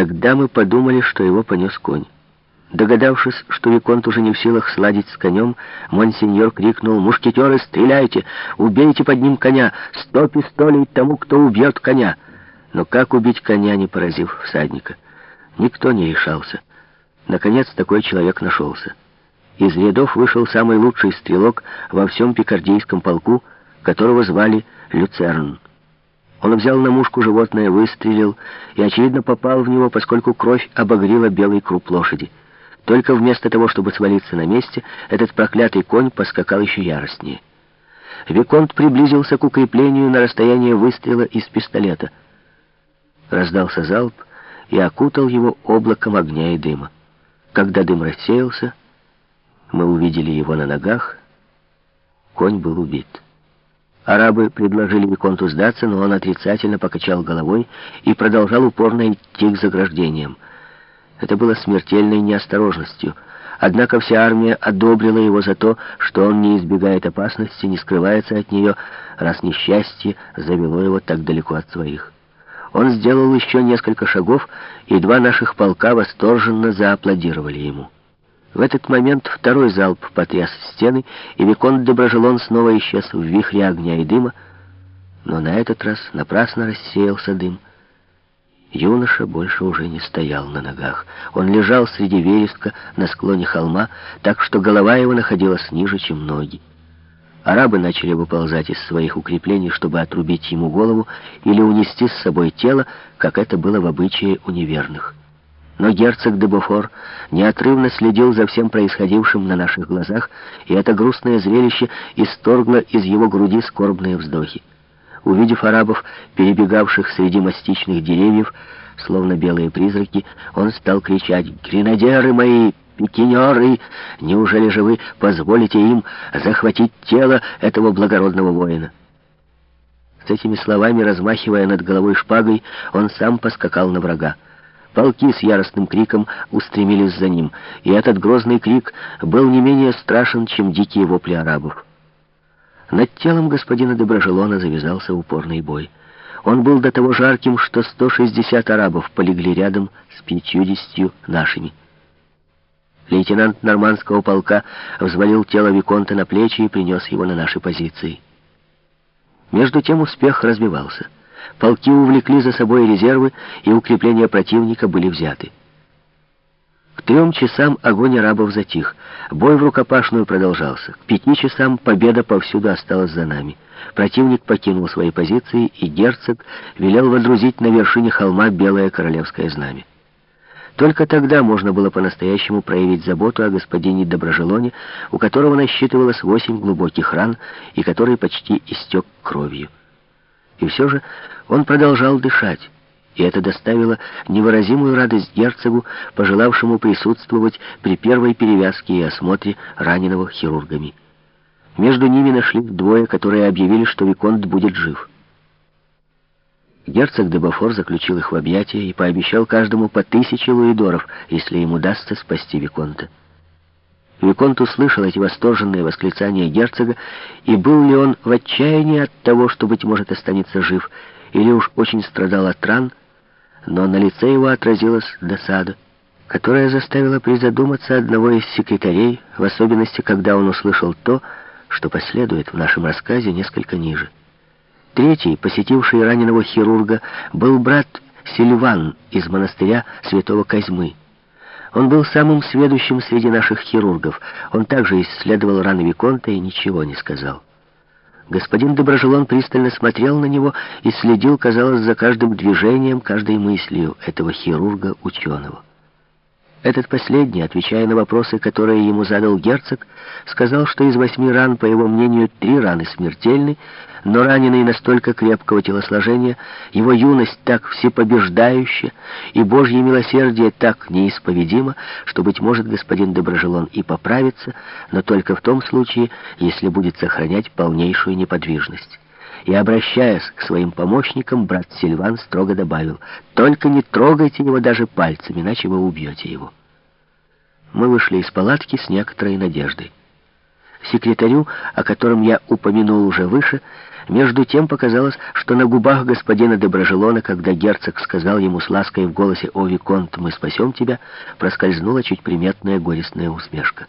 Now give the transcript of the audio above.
Тогда мы подумали, что его понес конь. Догадавшись, что Виконт уже не в силах сладить с конем, монсеньор крикнул «Мушкетеры, стреляйте! Убейте под ним коня! Сто пистолей тому, кто убьет коня!» Но как убить коня, не поразив всадника? Никто не решался. Наконец такой человек нашелся. Из рядов вышел самый лучший стрелок во всем пикардийском полку, которого звали Люцерн. Он взял на мушку животное, выстрелил и, очевидно, попал в него, поскольку кровь обогрела белый круп лошади. Только вместо того, чтобы свалиться на месте, этот проклятый конь поскакал еще яростнее. Виконт приблизился к укреплению на расстояние выстрела из пистолета. Раздался залп и окутал его облаком огня и дыма. Когда дым рассеялся, мы увидели его на ногах. Конь был убит. Арабы предложили Виконту сдаться, но он отрицательно покачал головой и продолжал упорно идти к заграждениям. Это было смертельной неосторожностью. Однако вся армия одобрила его за то, что он не избегает опасности, не скрывается от нее, раз несчастье завело его так далеко от своих. Он сделал еще несколько шагов, и два наших полка восторженно зааплодировали ему. В этот момент второй залп потряс стены, и Виконт Доброжелон снова исчез в вихре огня и дыма, но на этот раз напрасно рассеялся дым. Юноша больше уже не стоял на ногах. Он лежал среди вереска на склоне холма, так что голова его находилась ниже, чем ноги. Арабы начали выползать из своих укреплений, чтобы отрубить ему голову или унести с собой тело, как это было в обычае у неверных. Но герцог де Бофор неотрывно следил за всем происходившим на наших глазах, и это грустное зрелище исторгло из его груди скорбные вздохи. Увидев арабов, перебегавших среди мастичных деревьев, словно белые призраки, он стал кричать «Гренадеры мои! Пикинеры! Неужели же вы позволите им захватить тело этого благородного воина?» С этими словами, размахивая над головой шпагой, он сам поскакал на врага. Полки с яростным криком устремились за ним, и этот грозный крик был не менее страшен, чем дикие вопли арабов. Над телом господина Доброжелона завязался упорный бой. Он был до того жарким, что 160 арабов полегли рядом с пятьюдесятью нашими. Лейтенант нормандского полка взвалил тело Виконта на плечи и принес его на наши позиции. Между тем успех разбивался. Полки увлекли за собой резервы, и укрепления противника были взяты. К трем часам огонь арабов затих. Бой в рукопашную продолжался. К пяти часам победа повсюду осталась за нами. Противник покинул свои позиции, и герцог велел водрузить на вершине холма белое королевское знамя. Только тогда можно было по-настоящему проявить заботу о господине Доброжелоне, у которого насчитывалось восемь глубоких ран и который почти истек кровью. И все же он продолжал дышать, и это доставило невыразимую радость герцогу, пожелавшему присутствовать при первой перевязке и осмотре раненого хирургами. Между ними нашли двое, которые объявили, что Виконт будет жив. Герцог де Бафор заключил их в объятия и пообещал каждому по тысяче луидоров, если ему удастся спасти Виконта. Виконт услышал эти восторженные восклицания герцога, и был ли он в отчаянии от того, что, быть может, останется жив, или уж очень страдал от ран, но на лице его отразилась досада, которая заставила призадуматься одного из секретарей, в особенности, когда он услышал то, что последует в нашем рассказе несколько ниже. Третий, посетивший раненого хирурга, был брат Сильван из монастыря святого Козьмы. Он был самым сведущим среди наших хирургов. Он также исследовал раны Виконта и ничего не сказал. Господин Доброжелон пристально смотрел на него и следил, казалось, за каждым движением, каждой мыслью этого хирурга-ученого. Этот последний, отвечая на вопросы, которые ему задал герцог, сказал, что из восьми ран, по его мнению, три раны смертельны, но раненый настолько крепкого телосложения, его юность так всепобеждающая и Божье милосердие так неисповедимо, что, быть может, господин Доброжелон и поправится, но только в том случае, если будет сохранять полнейшую неподвижность. И, обращаясь к своим помощникам, брат Сильван строго добавил, «Только не трогайте его даже пальцами, иначе вы убьете его». Мы вышли из палатки с некоторой надеждой. Секретарю, о котором я упомянул уже выше, между тем показалось, что на губах господина Доброжелона, когда герцог сказал ему с лаской в голосе «О, Виконт, мы спасем тебя», проскользнула чуть приметная горестная усмешка.